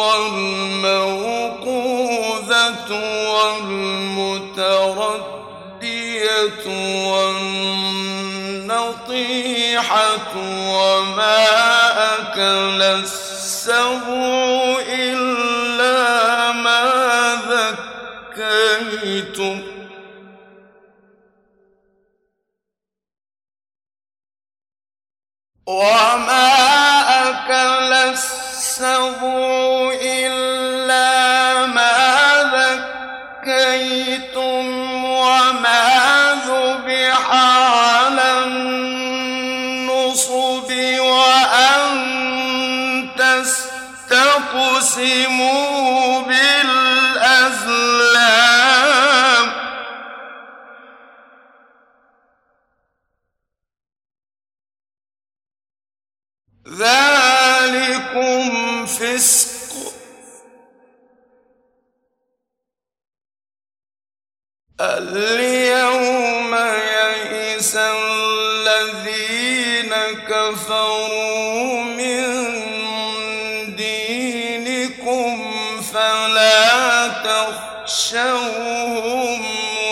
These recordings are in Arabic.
والموقوذة والمتردية والنطيحة وما أكل السبع إلا ما ذكيتم. وما أكل السبع تحسبوا إلا اليوم يئس الذين كفروا من دينكم فلا تخشوهم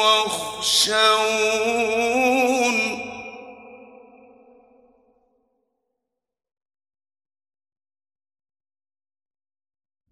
واخشوهم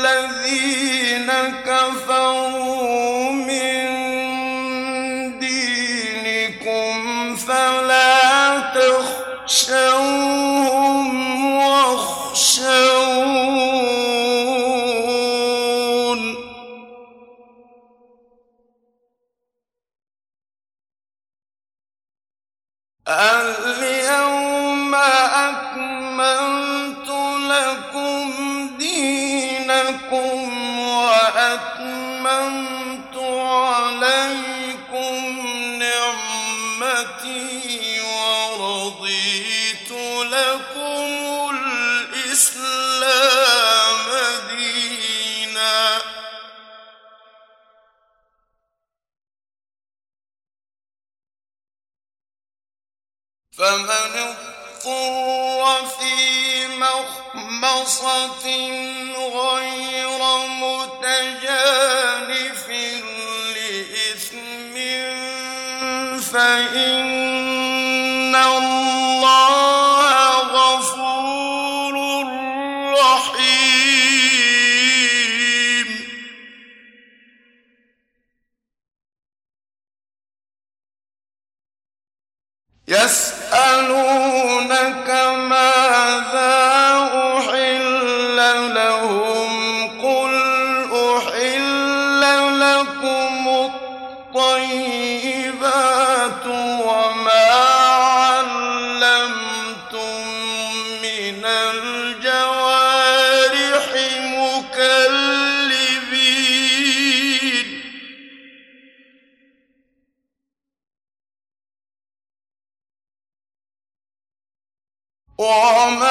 الذين كفروا حصى وما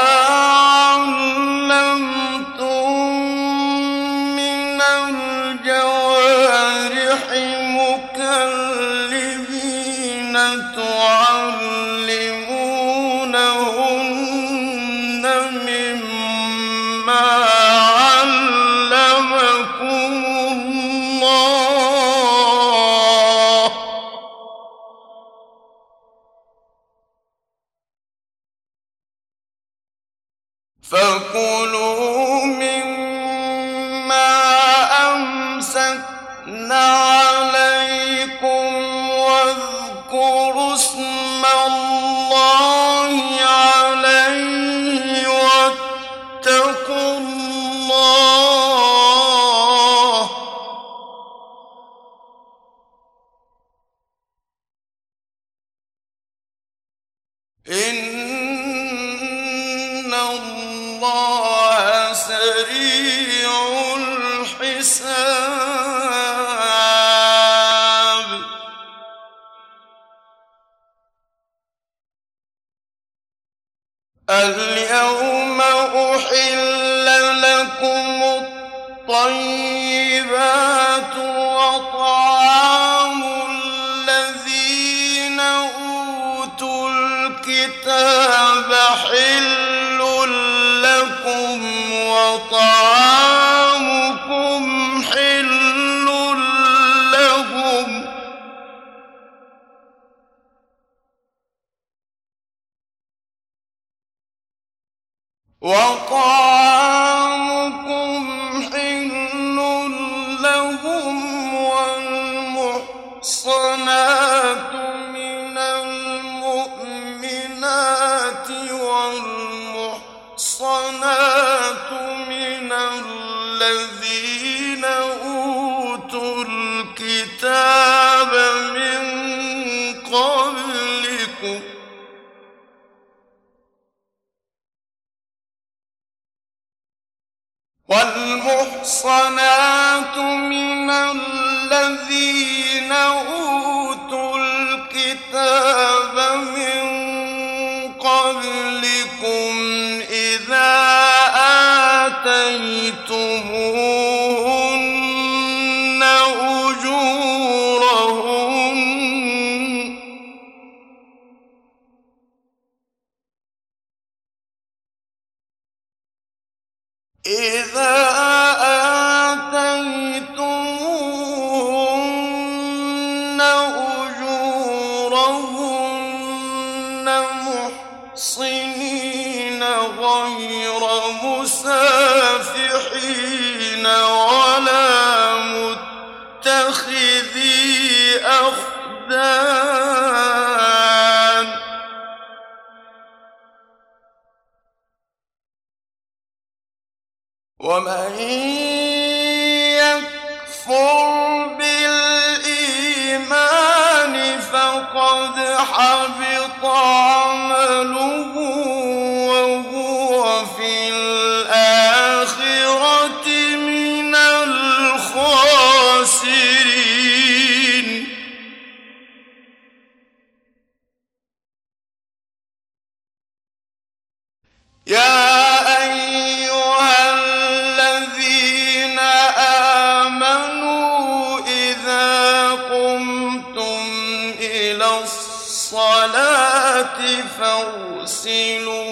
الصلاة فاغسلوا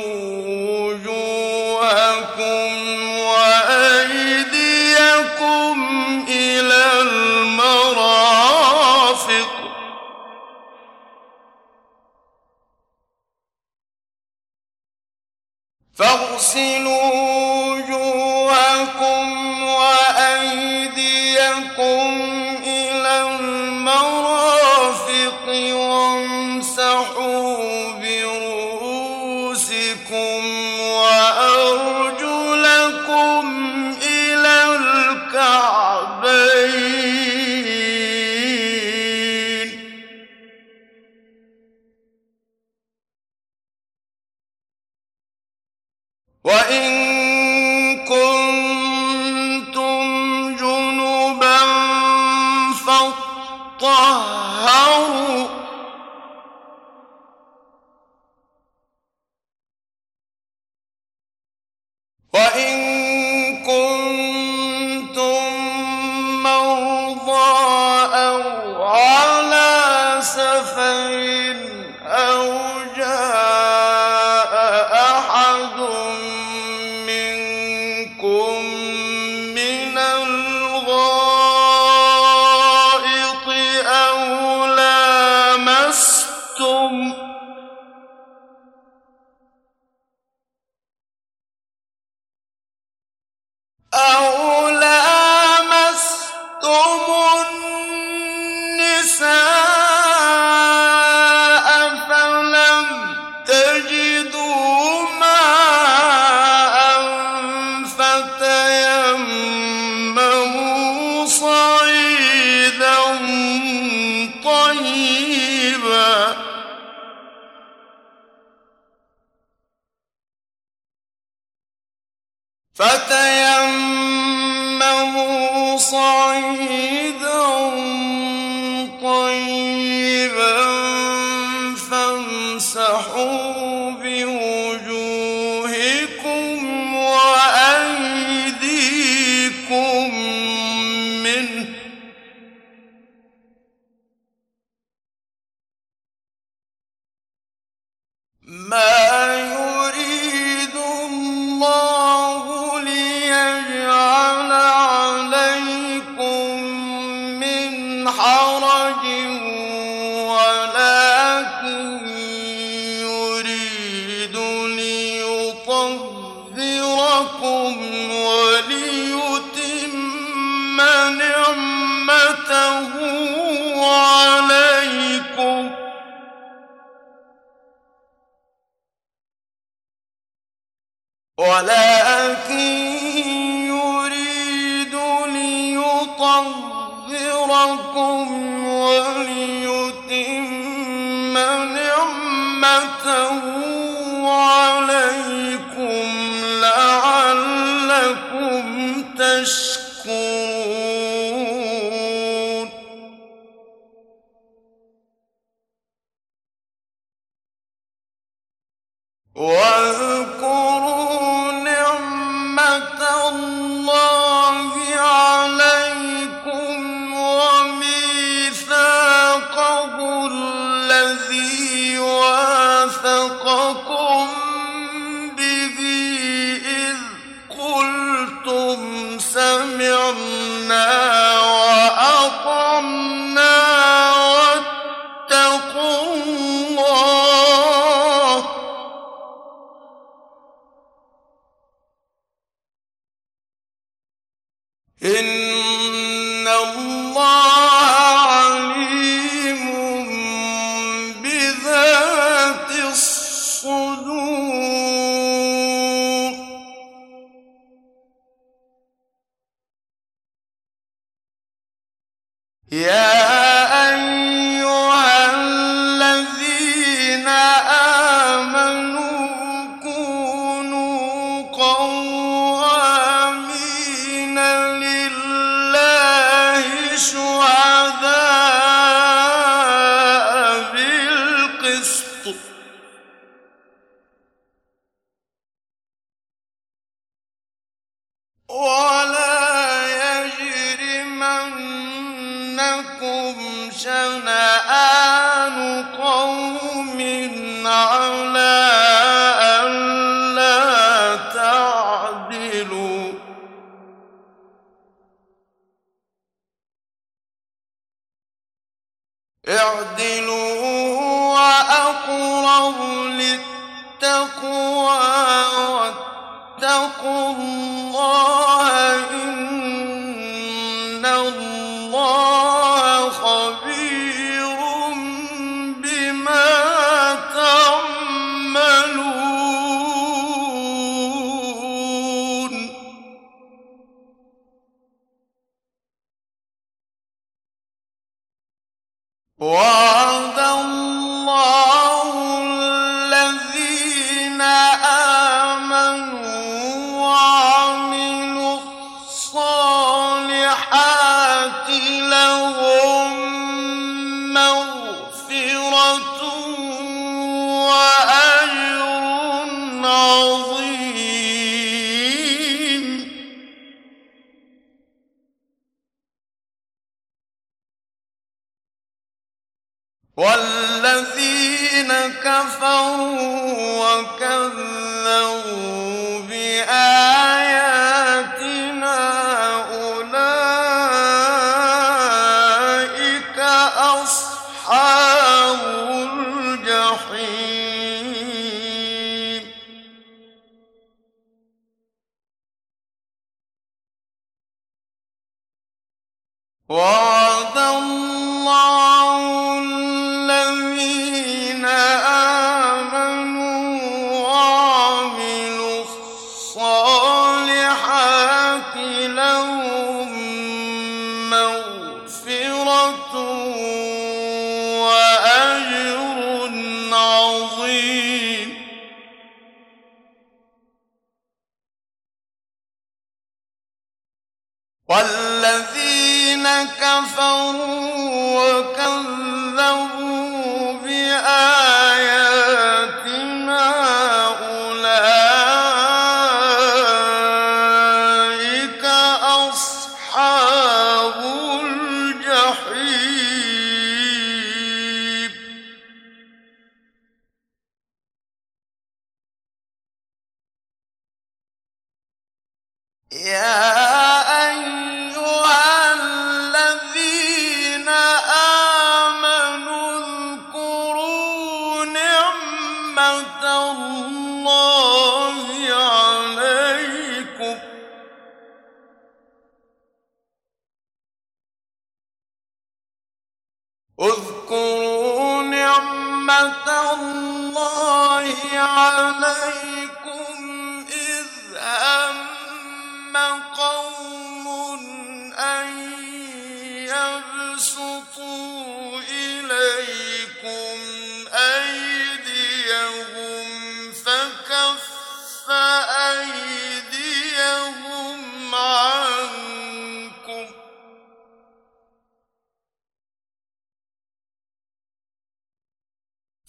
إن الله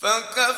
ولقد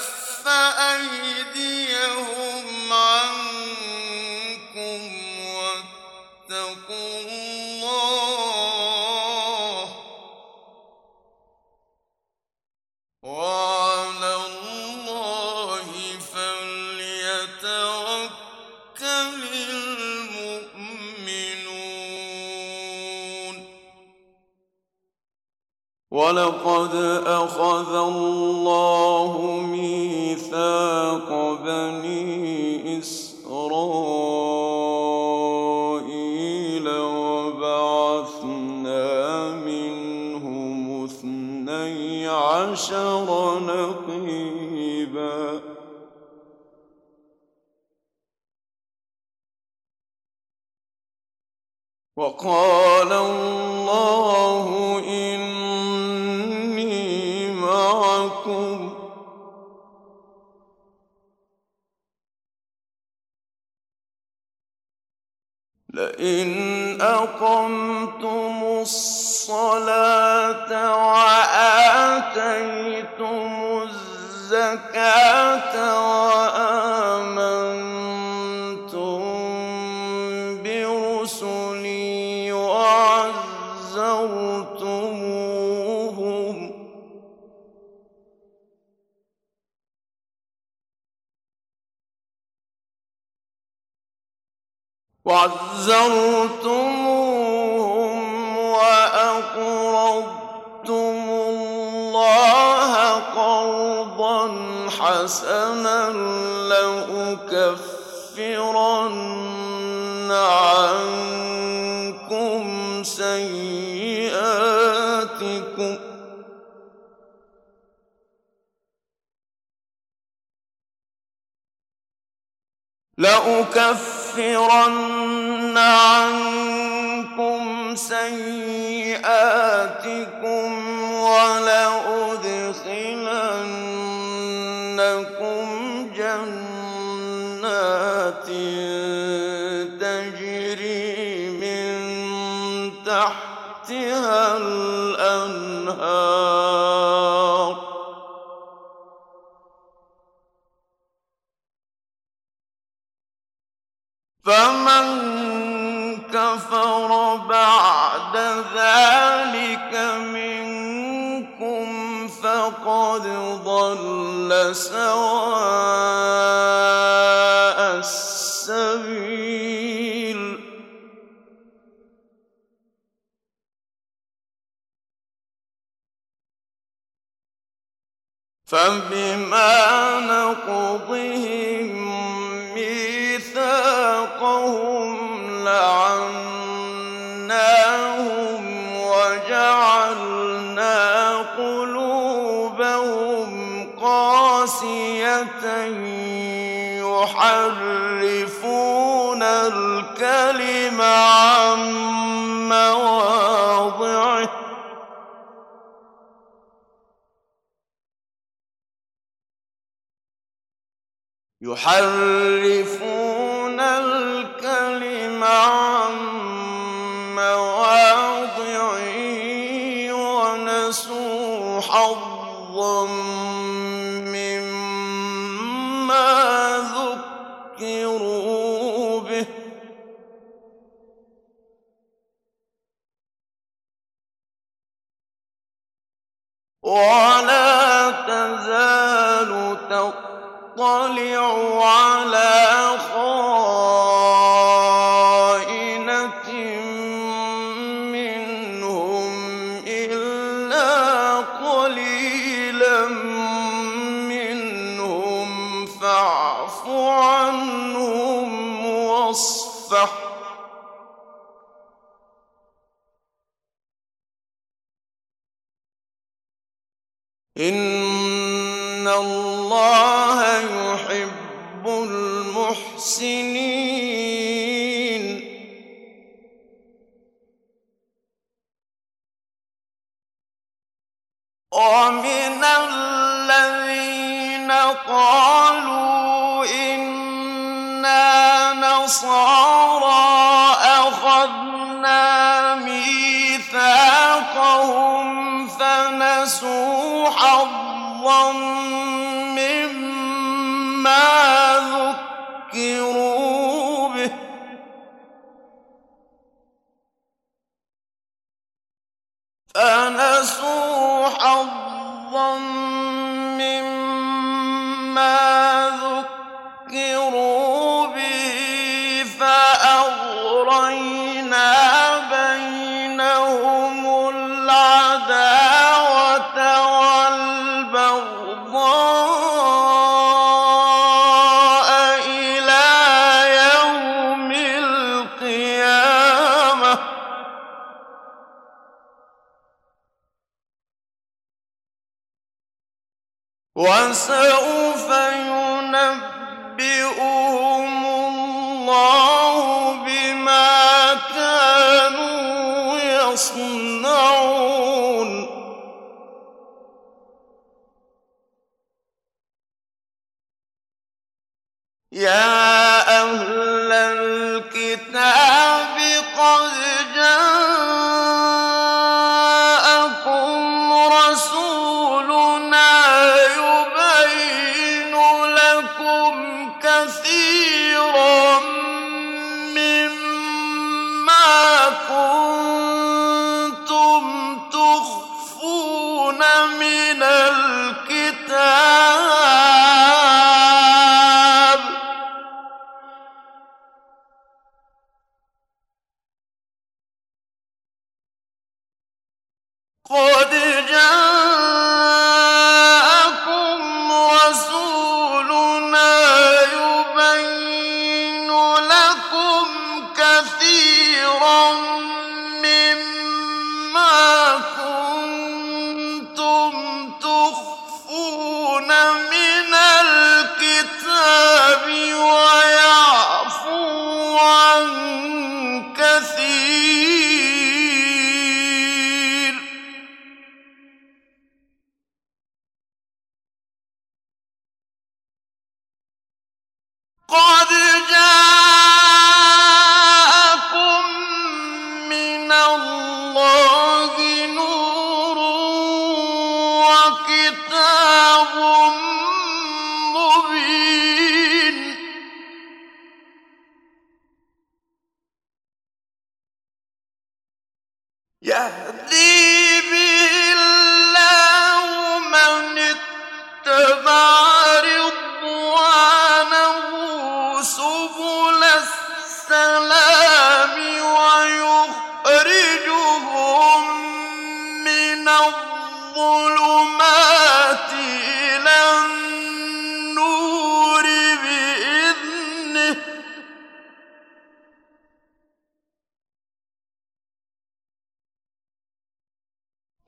ولا تزال تطلع على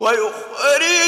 ويخرجهم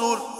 الرُّسُلِ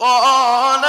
قال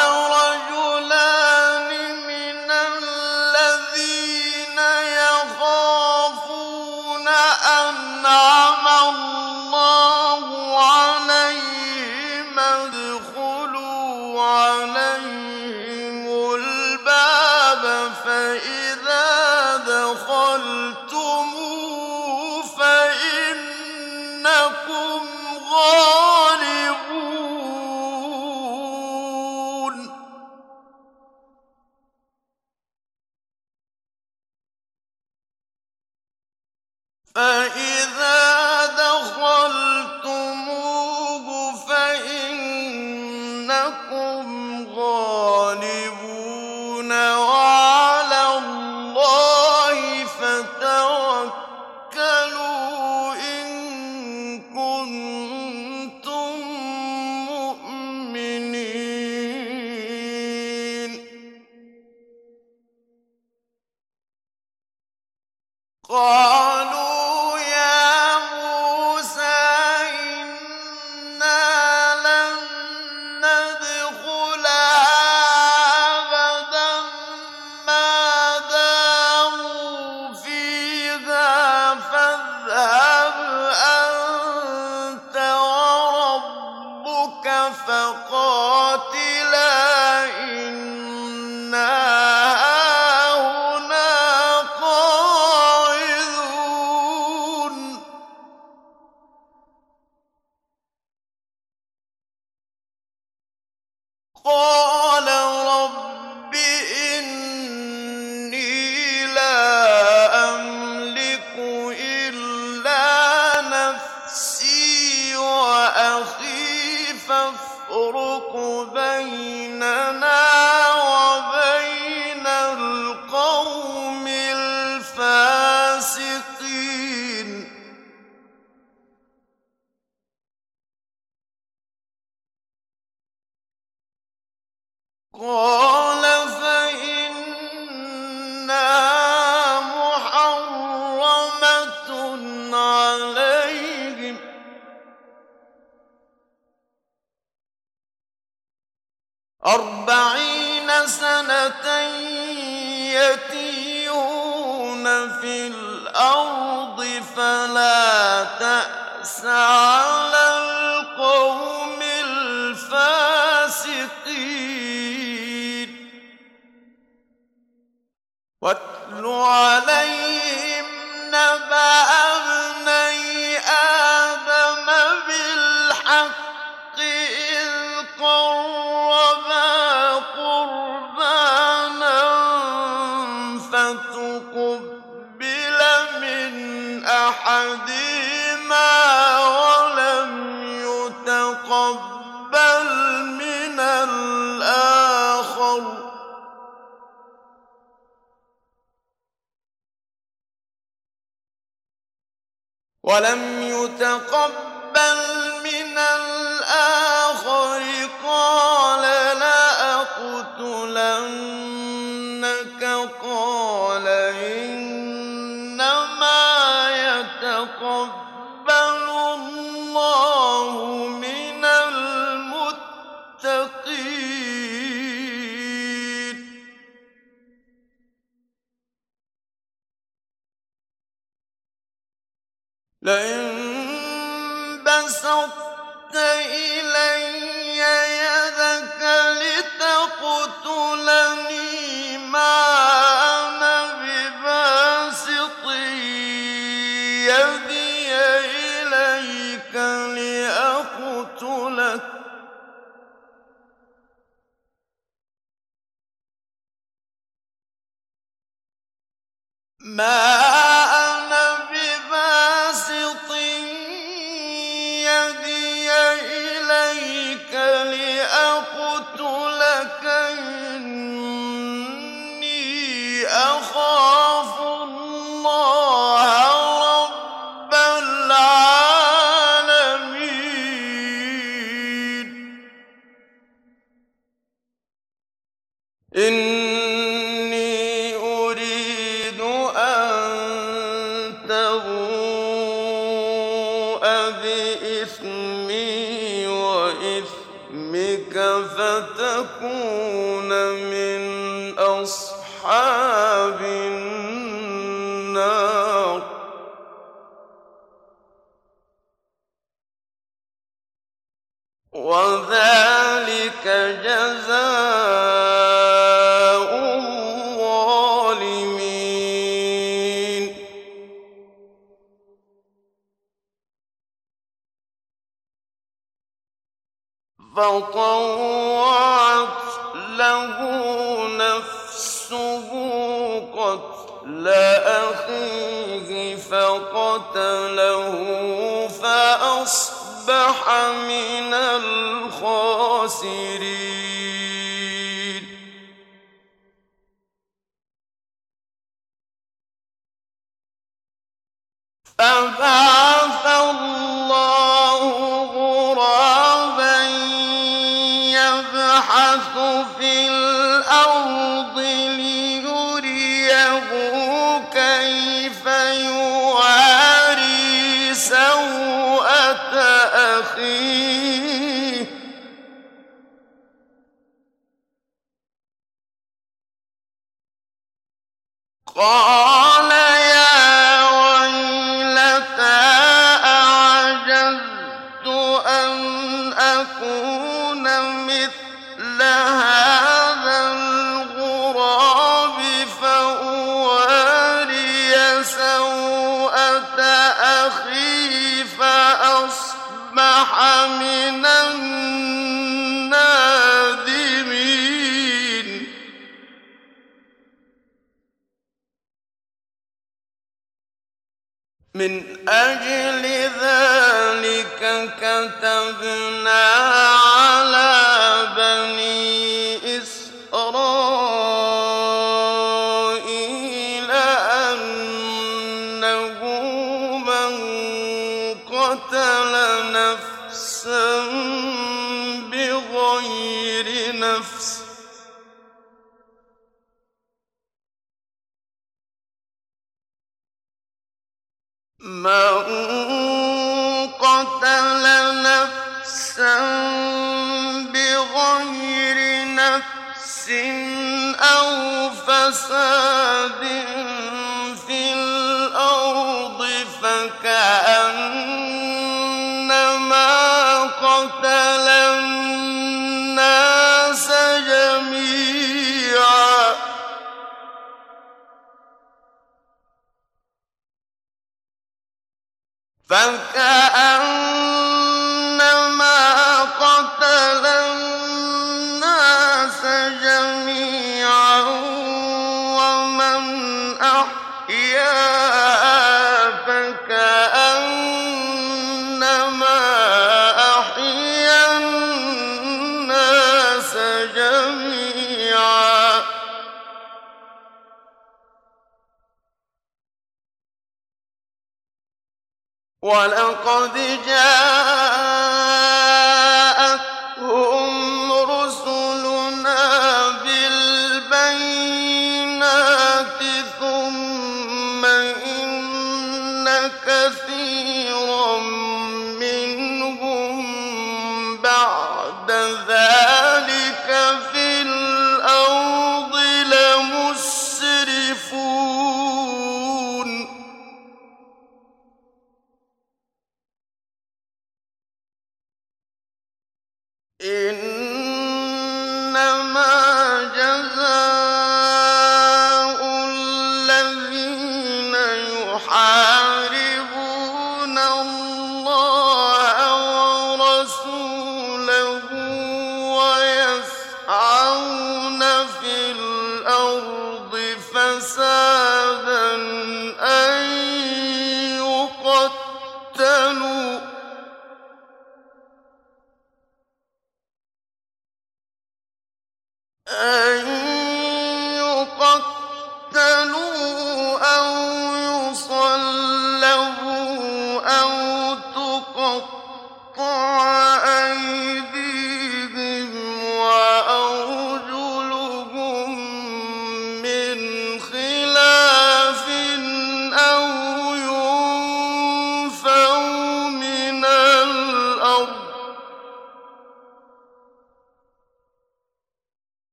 وَلَقَدْ جَاءَتْهُمْ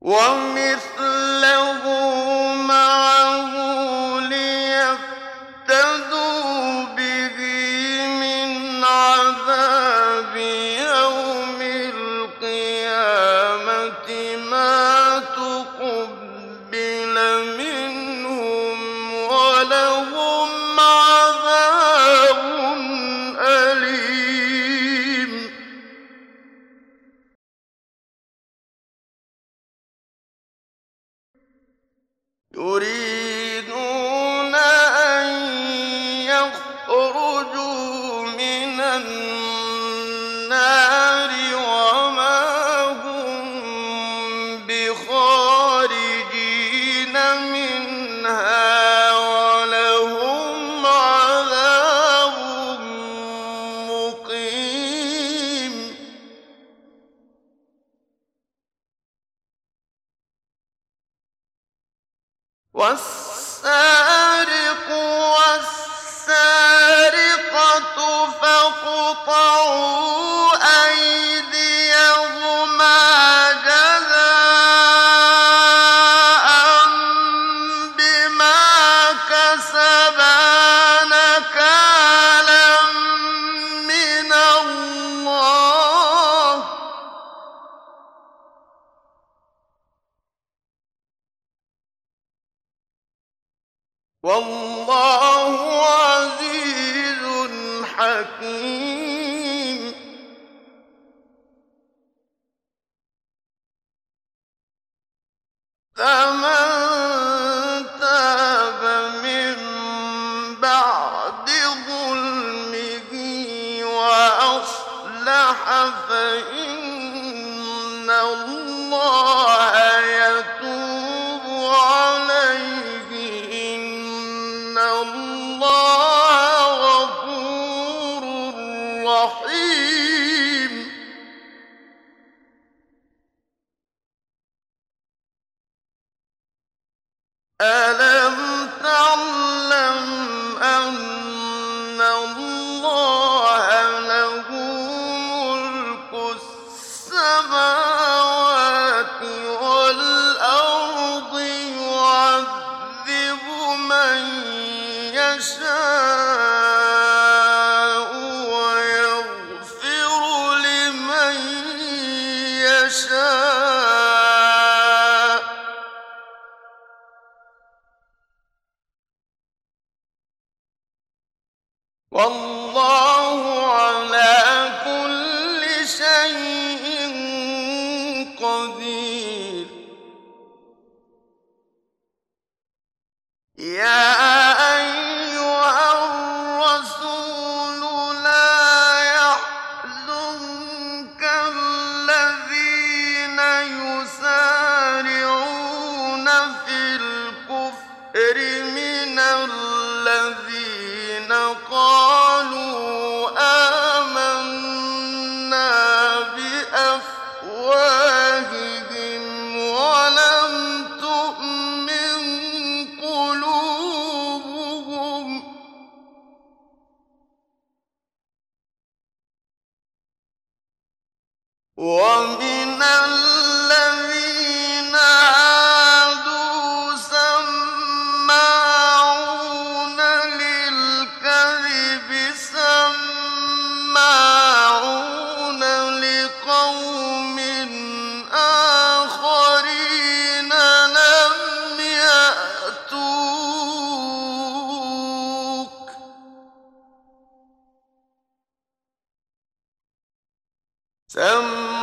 وَمِثْلَهُ Some.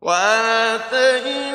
وآتيناه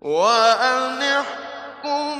وأن احكم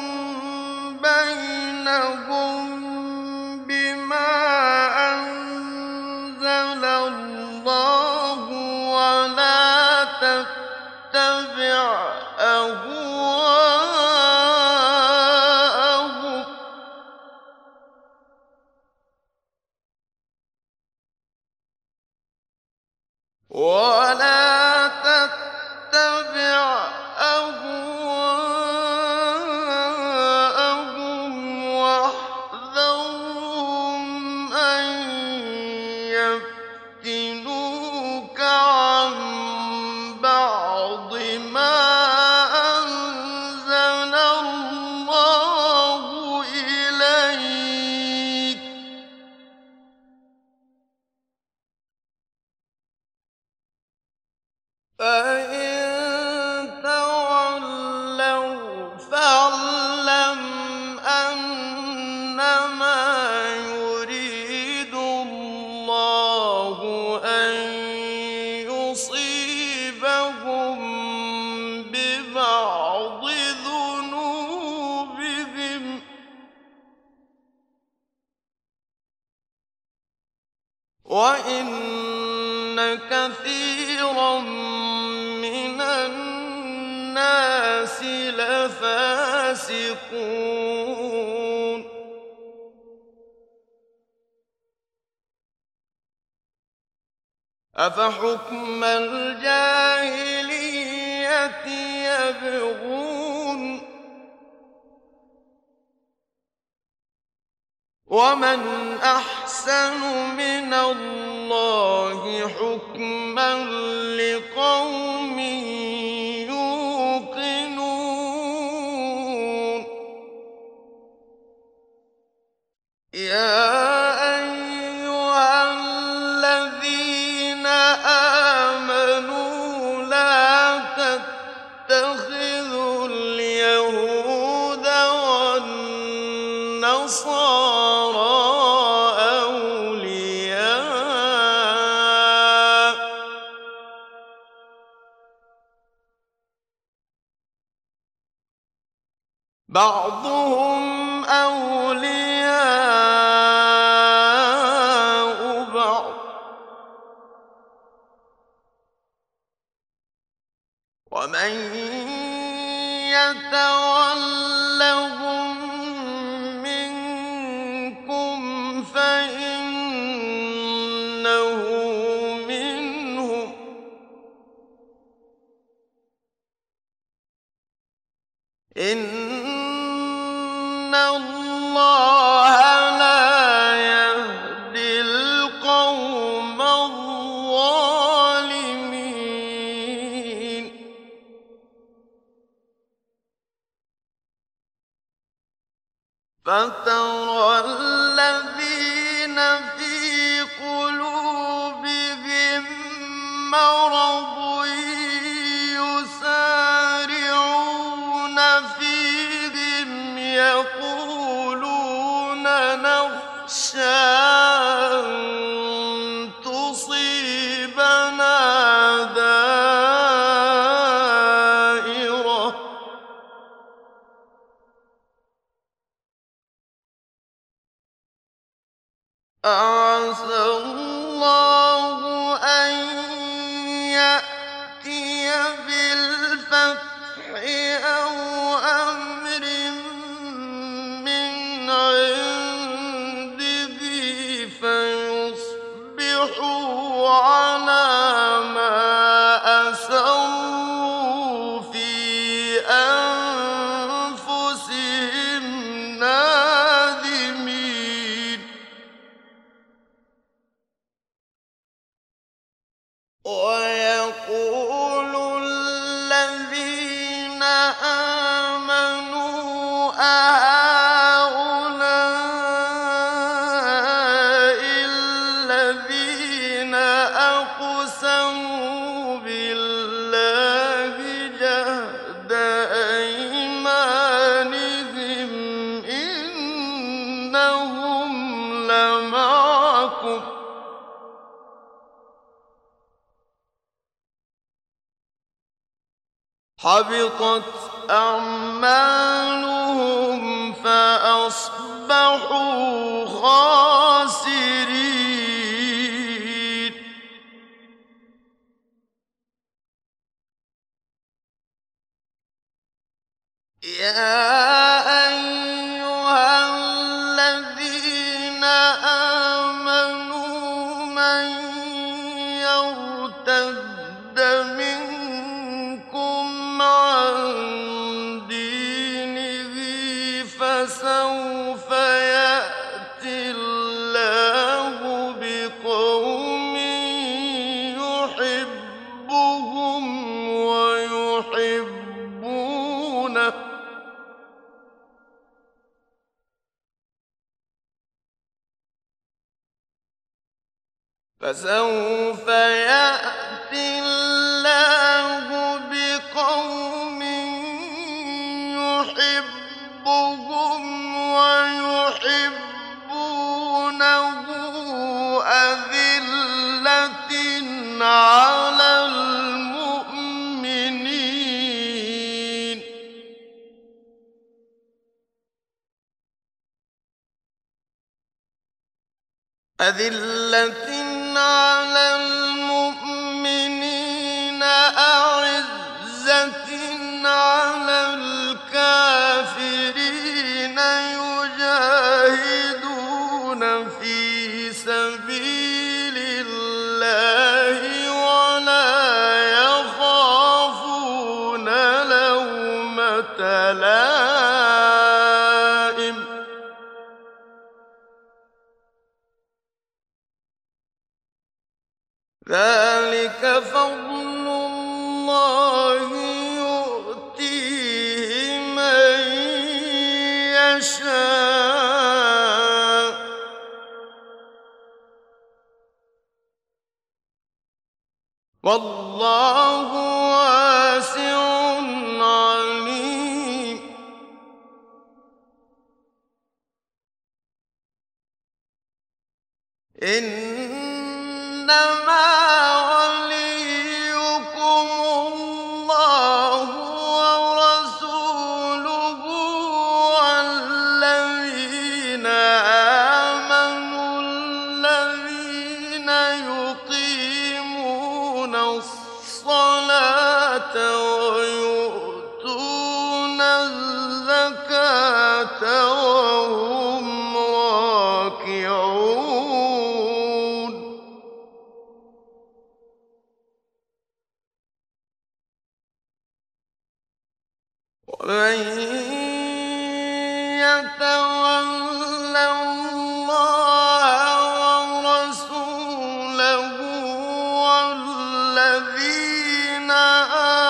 والذين آمنوا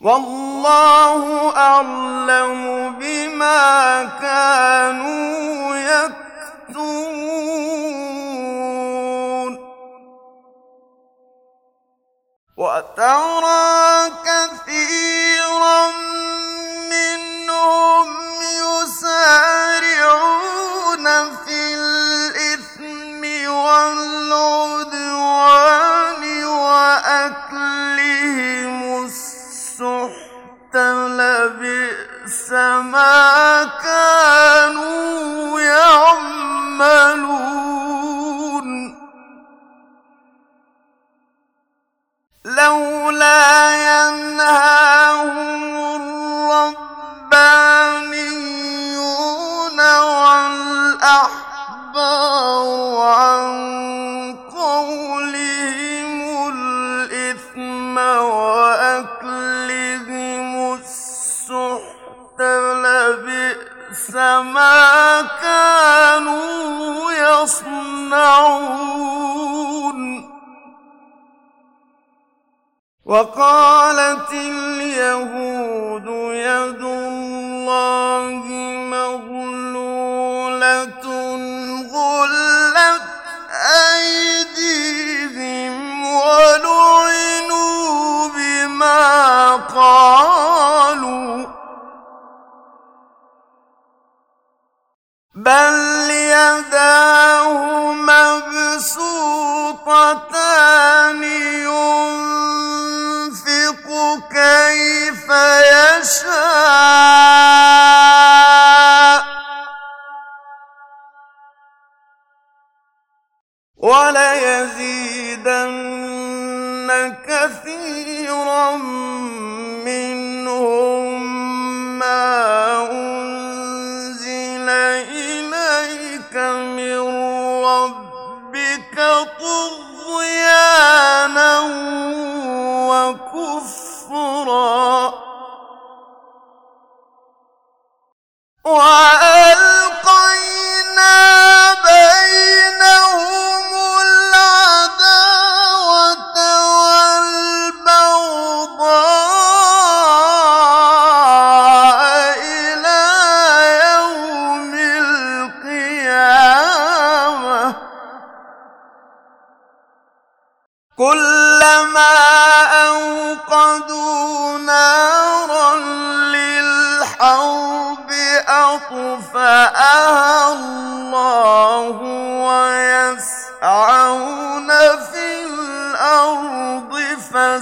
والله أعلم بما كانوا يكتمون. وترى تعملون لولا ينهاهم الربانيون والأحبار عن قولهم الإثم وأكلهم السحت لبئس ما يجمعون وقالت اليهود يدون يوم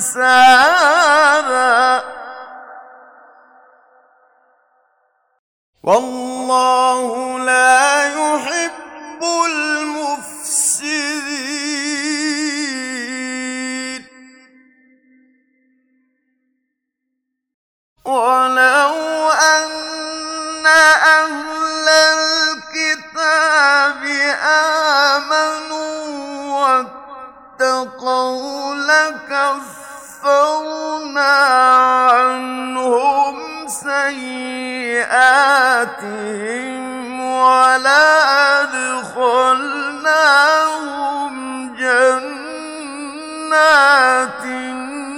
حسابا والله لا يحب المفسدين. ولو أن أهل الكتاب آمنوا واتقوا لكفروا كفرنا عنهم سيئاتهم ولا جنات النعيم.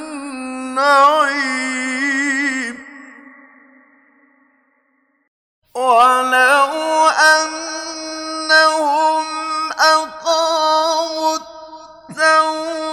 ولو أنهم أقاموا التوبة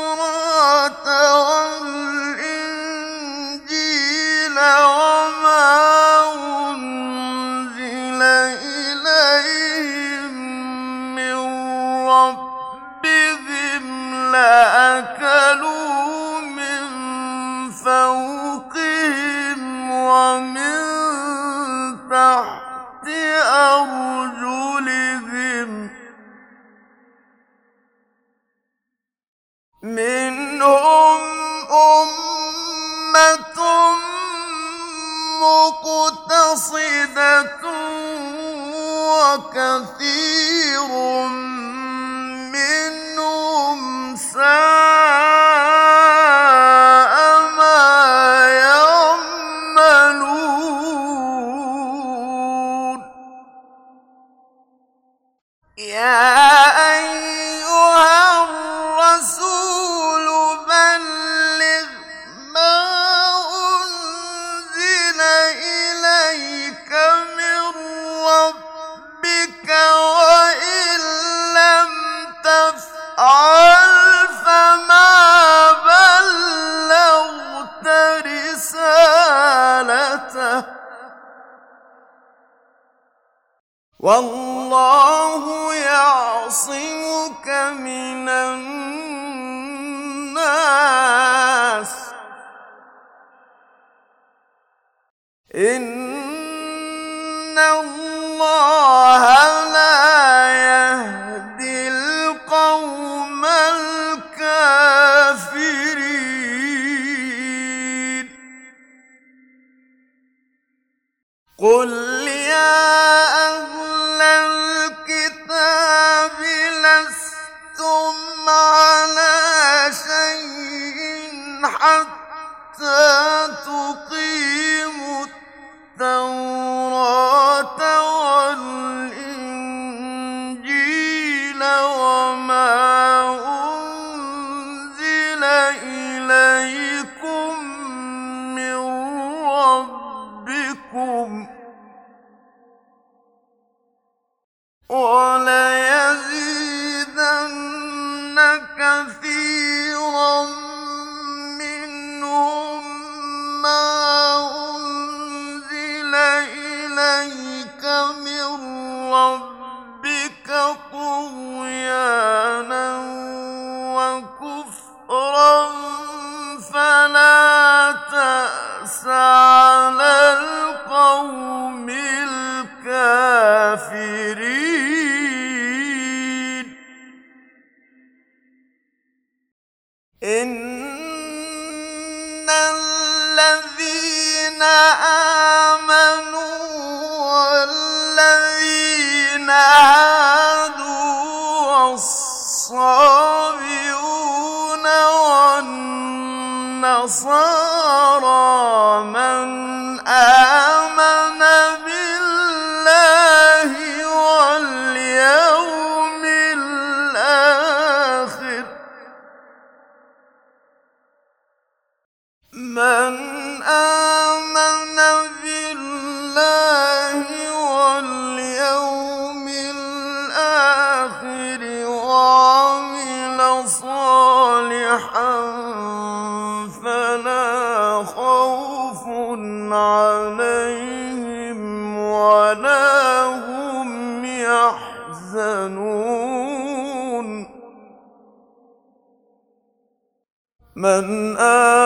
من آمن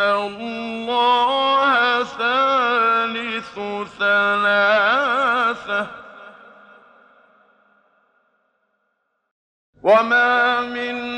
الله ثالث ثلاثة وما من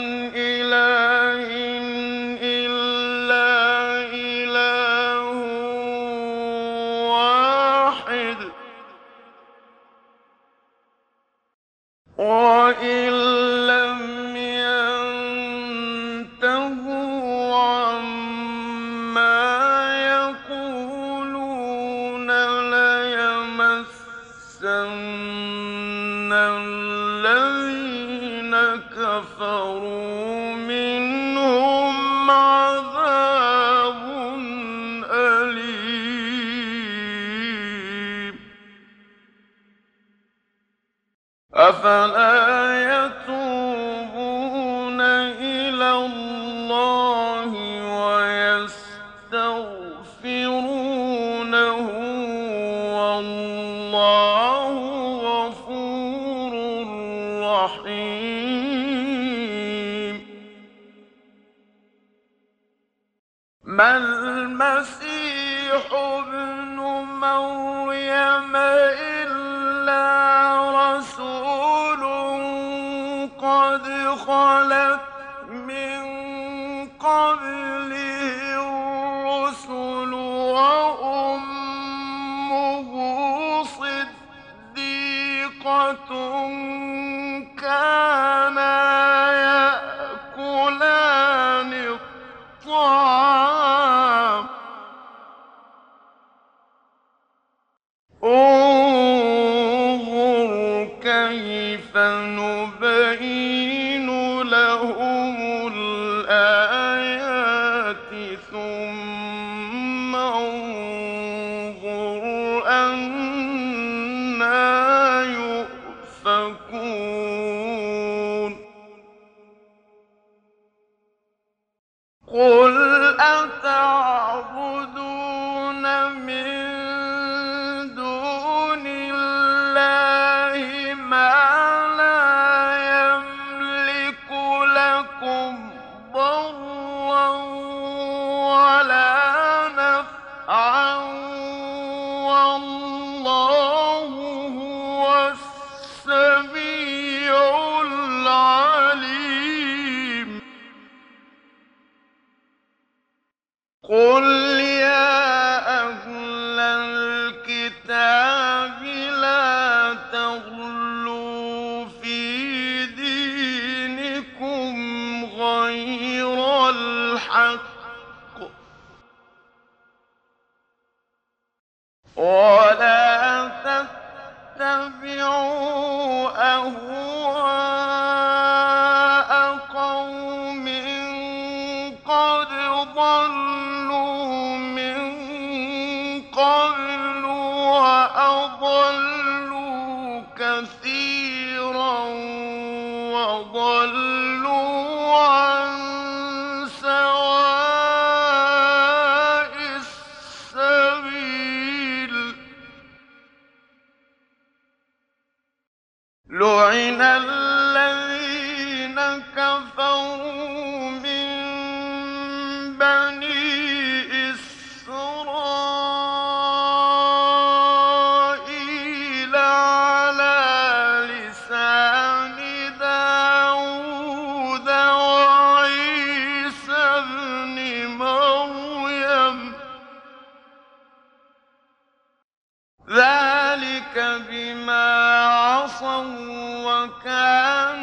لتجدن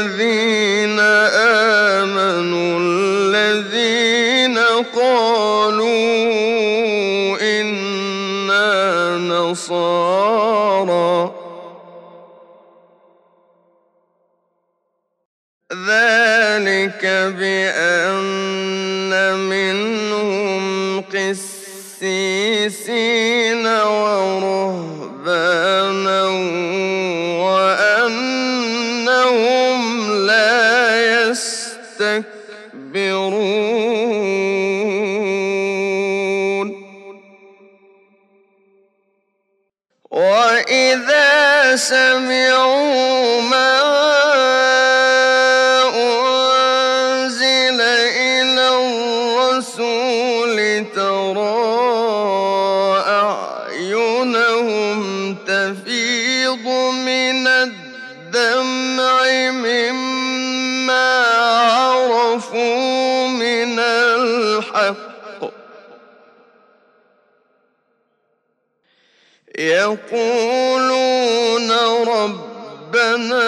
الذين يقولون ربنا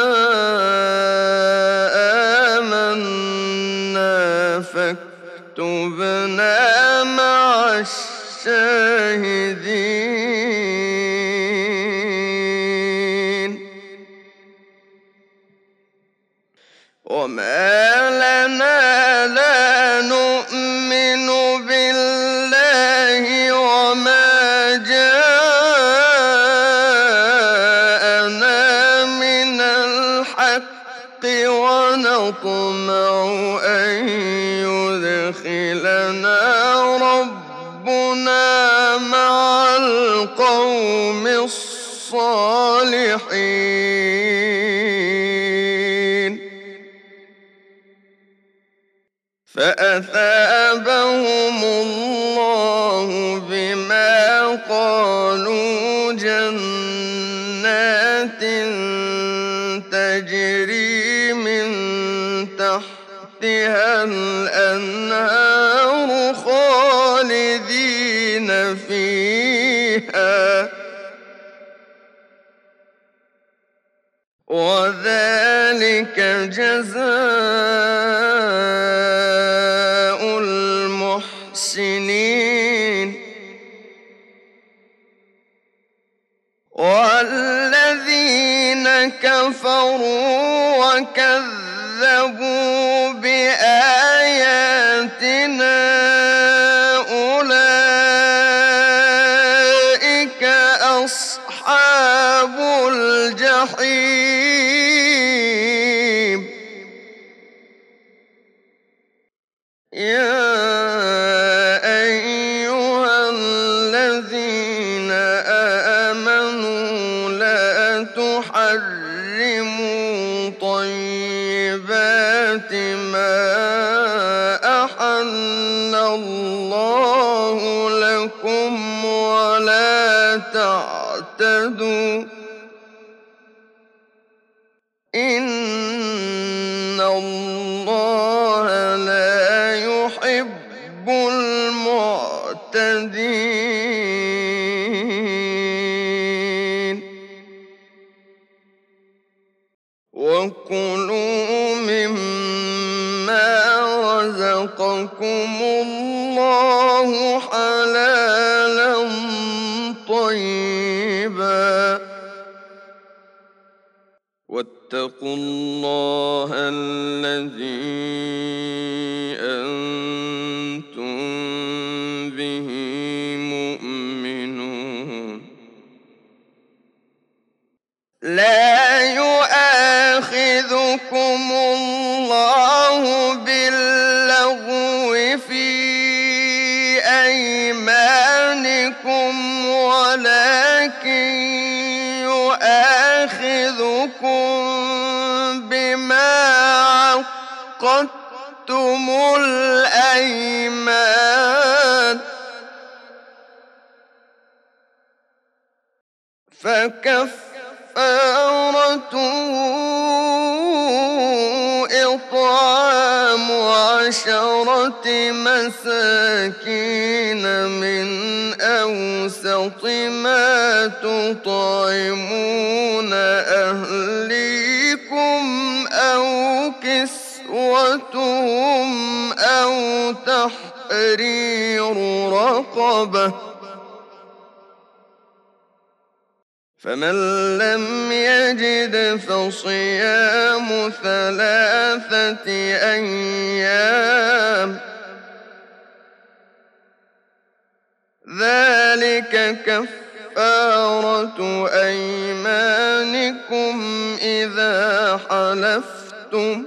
آمنا فاكتبنا مع الشاهدين. وما فأثار الأيمان. فكفارته إطعام عشرة مساكين من أوسط ما تطعمون أهليكم تحرير رقبة. فمن لم يجد فصيام ثلاثة أيام ذلك كفارة أيمانكم إذا حلفتم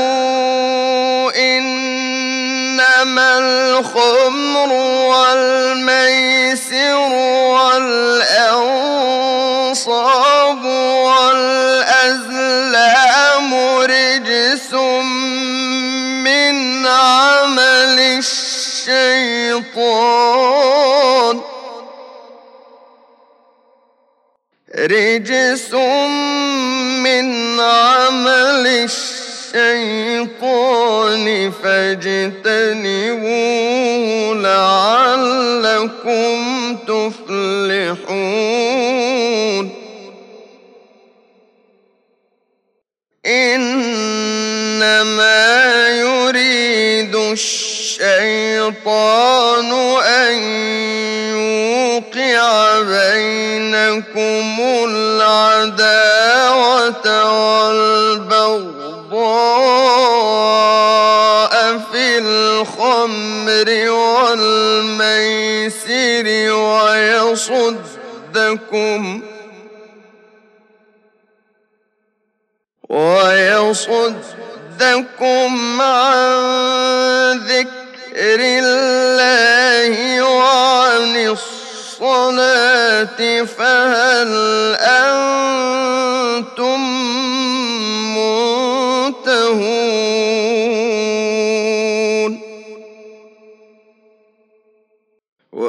الخمر والميسر والأنصاب والأزلام رجس من عمل الشيطان. رجس من عمل الشيطان. فاجتنبوه لعلكم تفلحون. إنما يريد الشيطان أن يوقع بينكم العداوة والبغضاء والميسر ويصدكم ويصدكم عن ذكر الله وعن الصلاة فهل أنتم منتهون؟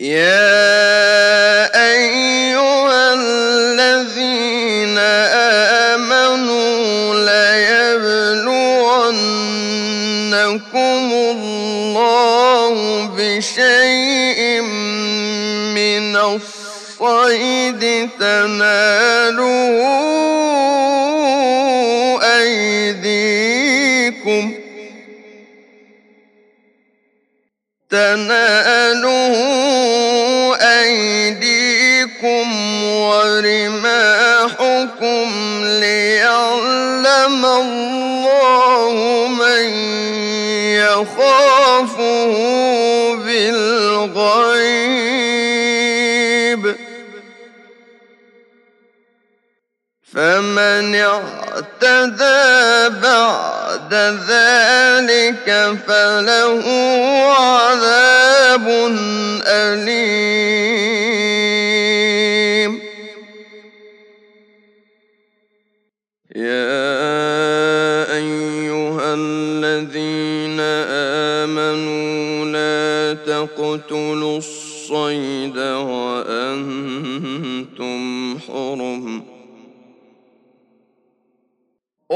يا أيها الذين آمنوا ليبلونكم الله شيء من الصيد تناله تناله أيديكم ورماحكم ليعلم الله من يخافه بالغيب. فمن اعتدى بعد ذلك فله عذاب أليم. يا أيها الذين آمنوا لا تقتلوا الصيد وأنتم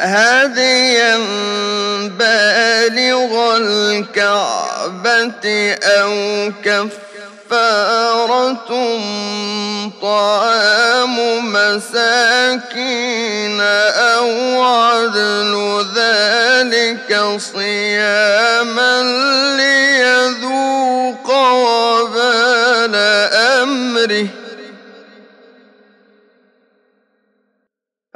هديا بالغ الكعبة أو كفارة طعام مساكين أو عدل ذلك صياما ليذوق وبال أمره.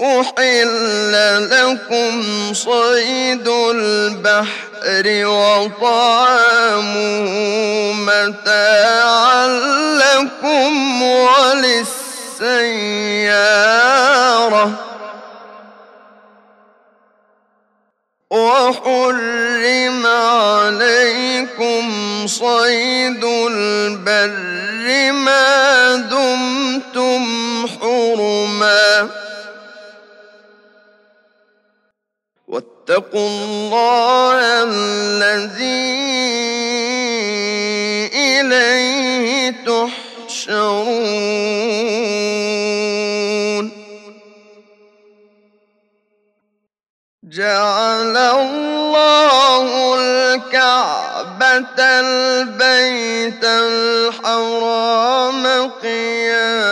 أحل لكم صيد البحر وطعامه متاعا لكم وللسيارة وحرم عليكم صيد البر ما دمتم حرما واتقوا الله الذي إليه تحشرون. جعل الله الكعبة البيت الحرام قياما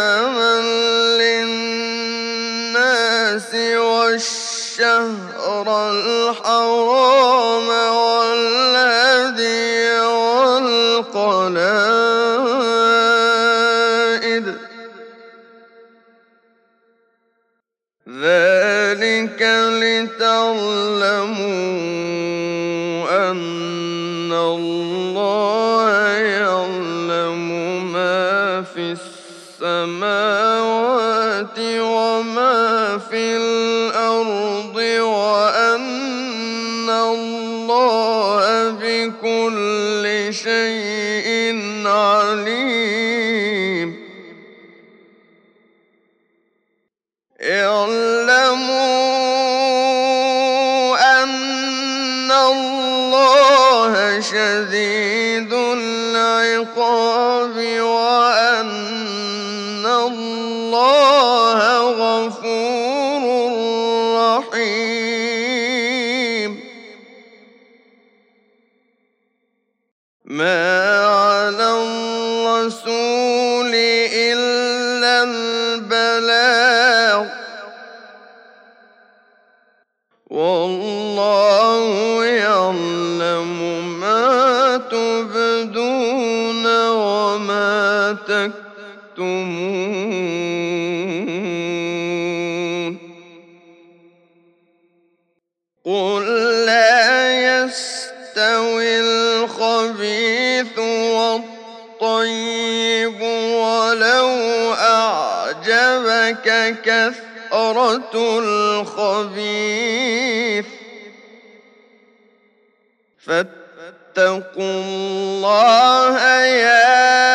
شديد العقاب كثرة الخبيث فاتقوا الله يا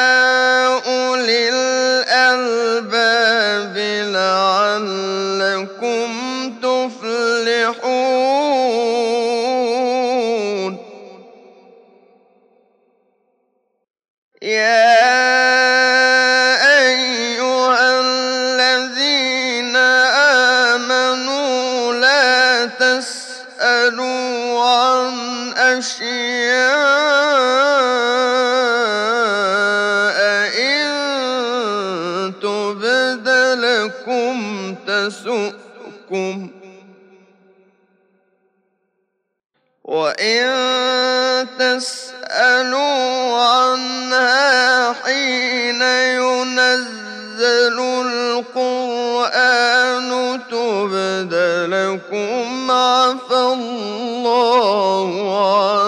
يبد لكم عفى الله عنكم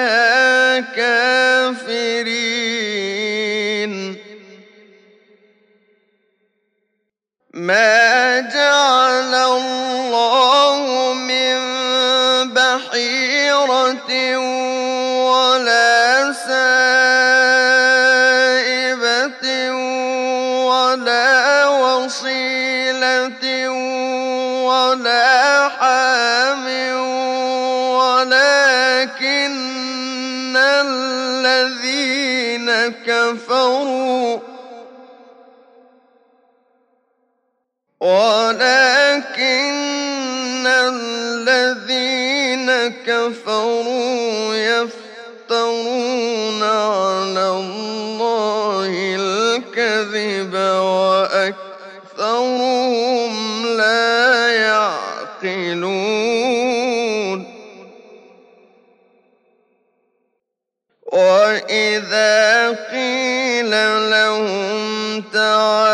إِلَّا كفروا ولكن الذين كفروا تَعَالَى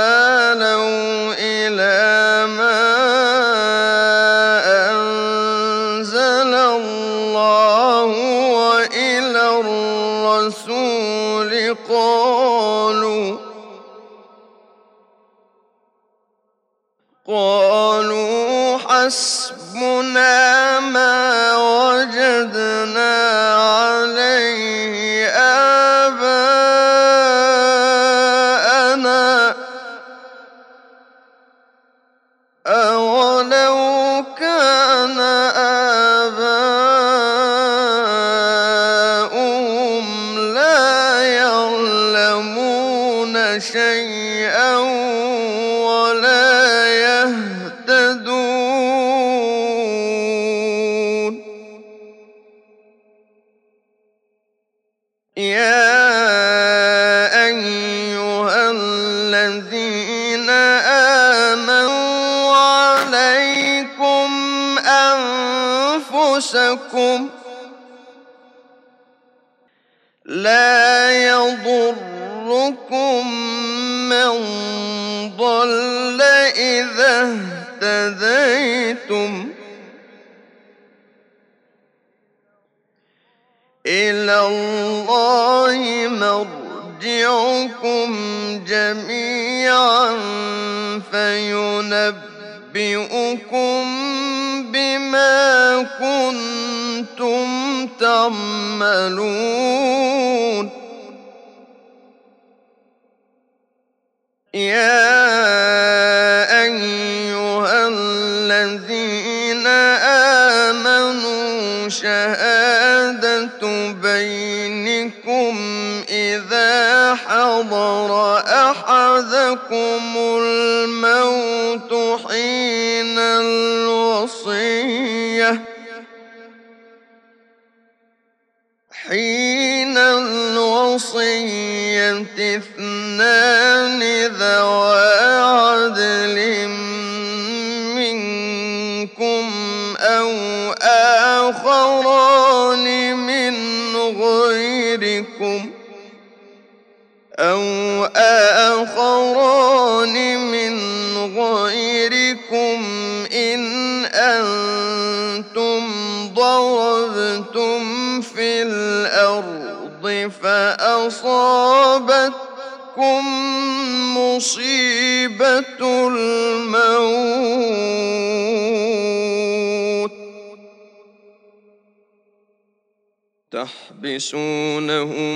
تحبسونهما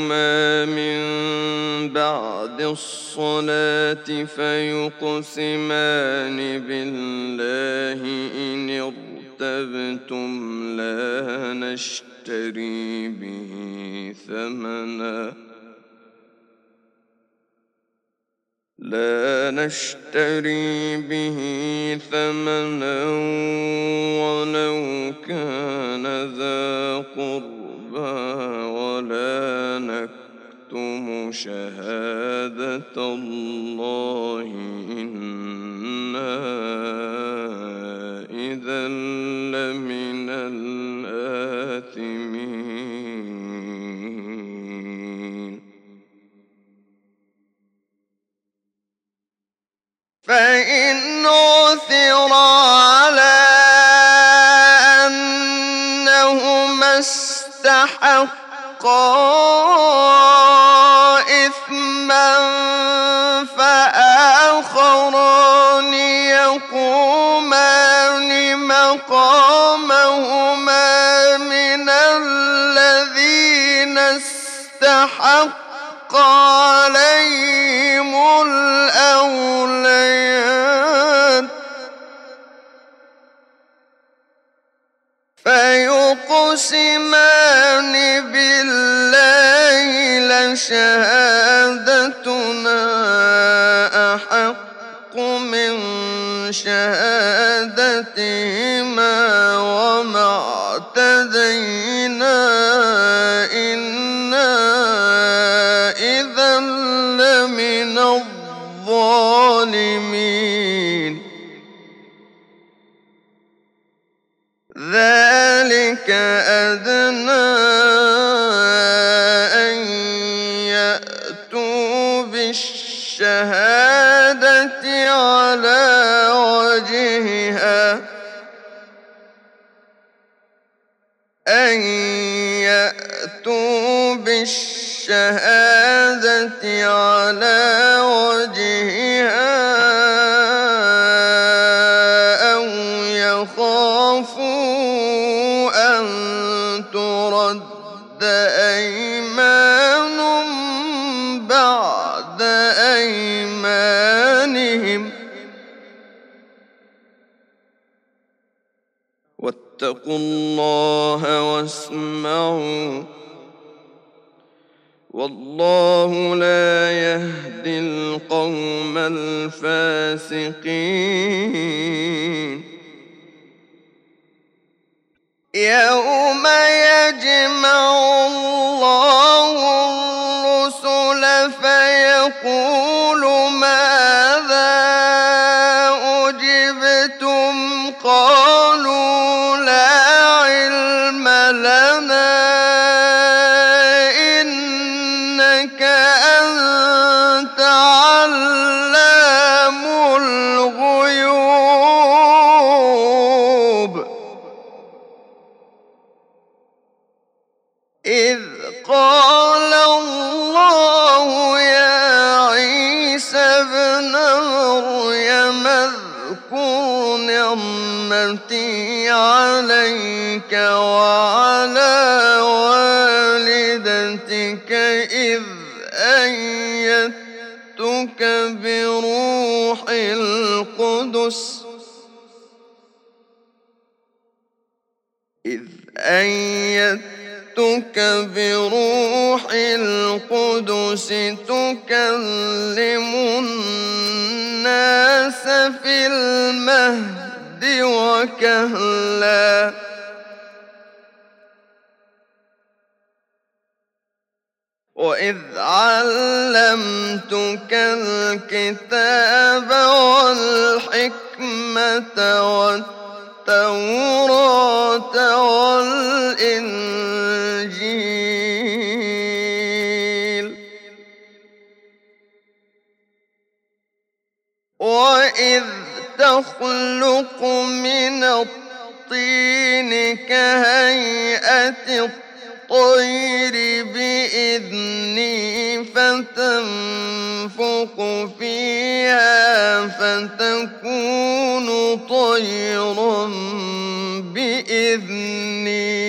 من بعد الصلاة فيقسمان بالله إن ارتبتم لا نشتري به ثمنا لا نشتري به ثمنا ولو كان ذا قربى ولا نكتم شهادة الله. إنا إذا لمن الآثمين. فإن عثر على استحقا إثما فآخران يقومان مقامهما الظالمين. ذلك أدنى أن يأتوا بالشهادة على وجهها أن يأتوا بالشهادة على واتقوا الله واسمعوا. والله لا يهدي القوم الفاسقين. يوم يجمع الله الرسل فيقول عليك وعلى والدتك إذ أيدتك بروح القدس. إذ أيدتك بروح القدس تكلم الناس في المهد. وكهلا. وإذ علمتك الكتاب والحكمة والتوراة والإنجيل. وإذ تخلق من الطين كهيئة الطير بإذني فتنفق فيها فتكون طيرا بإذني.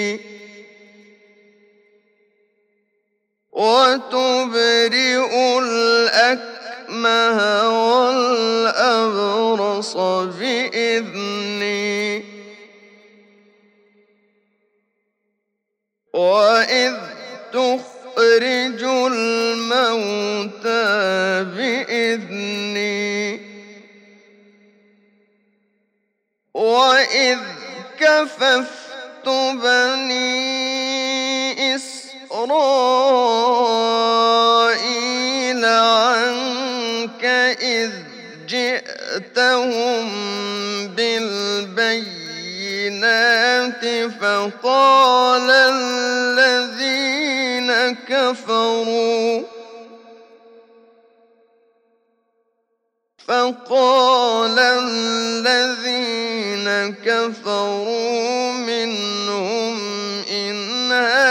وتبرئ الأكمه والأبرص بإذني. وإذ تخرج الموتى بإذني. وإذ كففت بني إسرائيل جئتهم بالبينات فقال الذين كفروا فقال الذين كفروا منهم إن هذا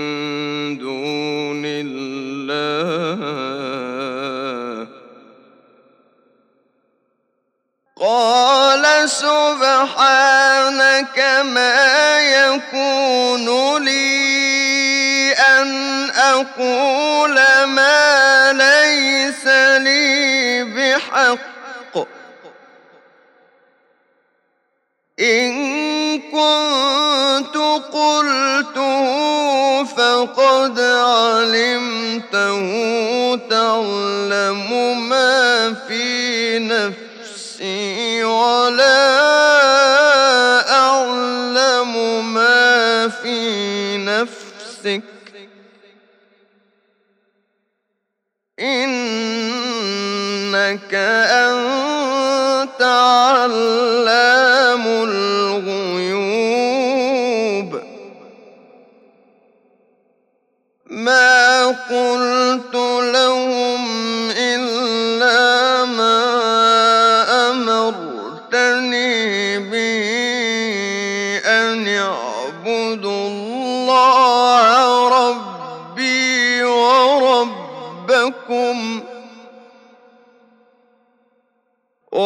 قال سبحانك ما يكون لي أن أقول ما ليس لي بحق. إن كنت قلته فقد علمته تعلم ما في نفسي. نفسك. إنك أنت علام الغيوب. ما قلت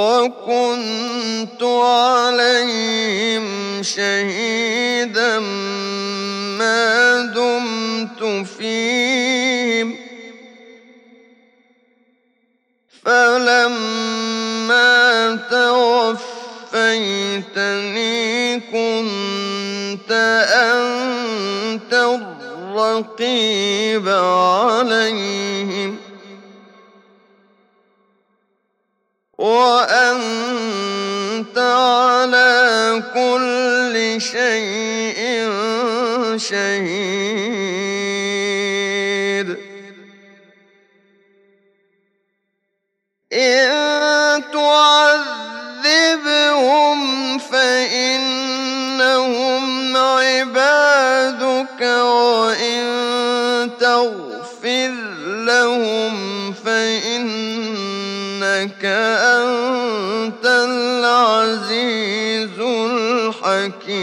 وكنت عليهم شهيدا ما دمت فيهم. فلما توفيتني كنت أنت الرقيب عليهم. وأنت على كل شيء شهيد. العزيز الحكيم.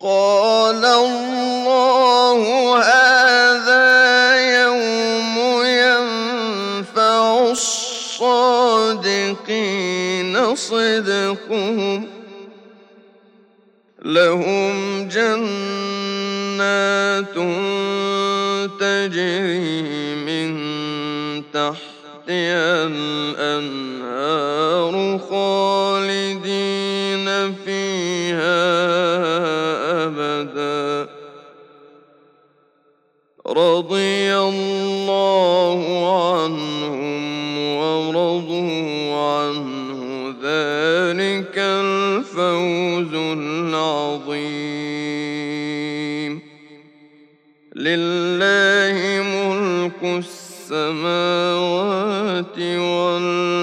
قال الله هذا يوم ينفع الصادقين صدقهم. لهم جنات تجري من تحتها الأنهار خالدين فيها أبدا. رضي الله عنهم ورضوا عنه. ذلك الفوز العظيم. لله السماوات والأرض.